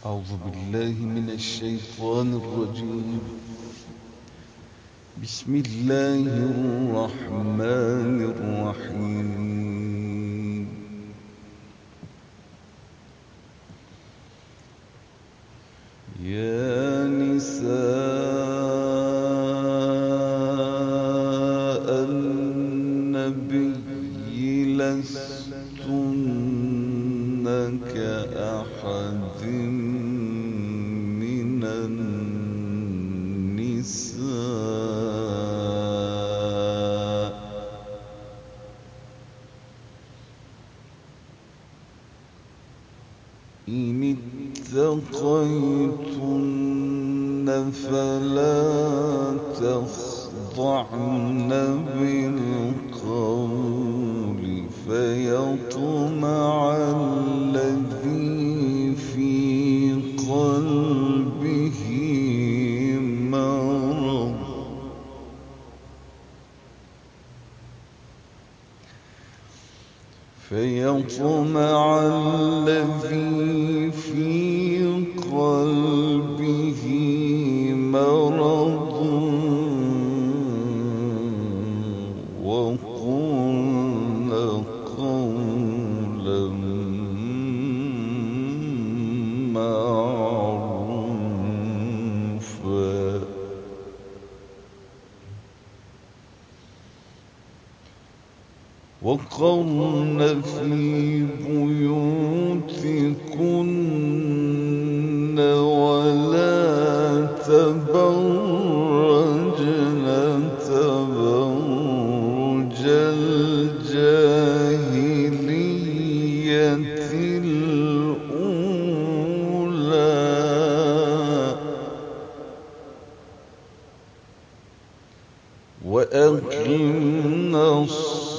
أعوذ بالله من الشيطان الرجيم. بسم الله الرحمن الرحيم. يا نساء النبي لستن كأحد من النساء. إن اتقيتن فلا تخضعن بالقول فيطمع فيطمع الذي في قلبه مرض وقلن وقرن في بيوتكن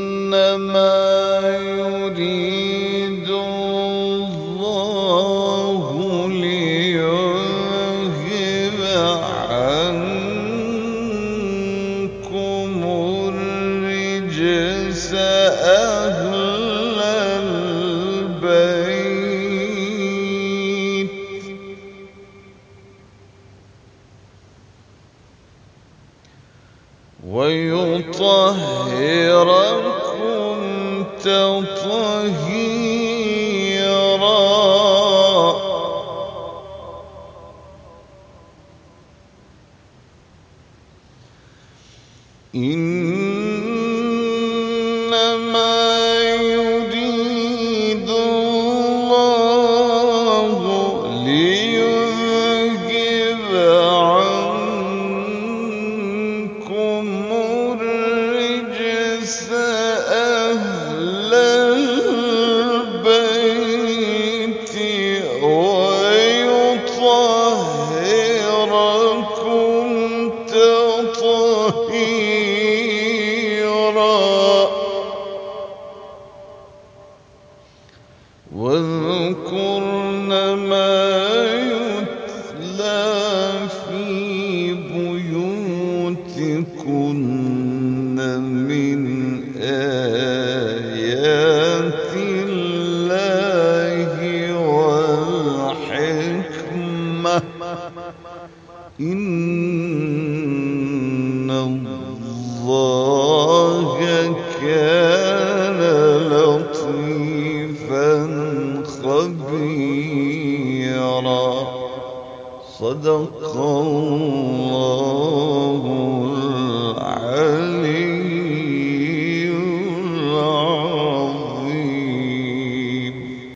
إنما يريد الله ليذهب عنكم الرجس أهل ويطهركم تطهيرا. إنما ويطهركم تطهيرا واذكرن ما يتلى في بيوتكن من آيات الله والحكمة. إن الله كان لطيفا خبيرا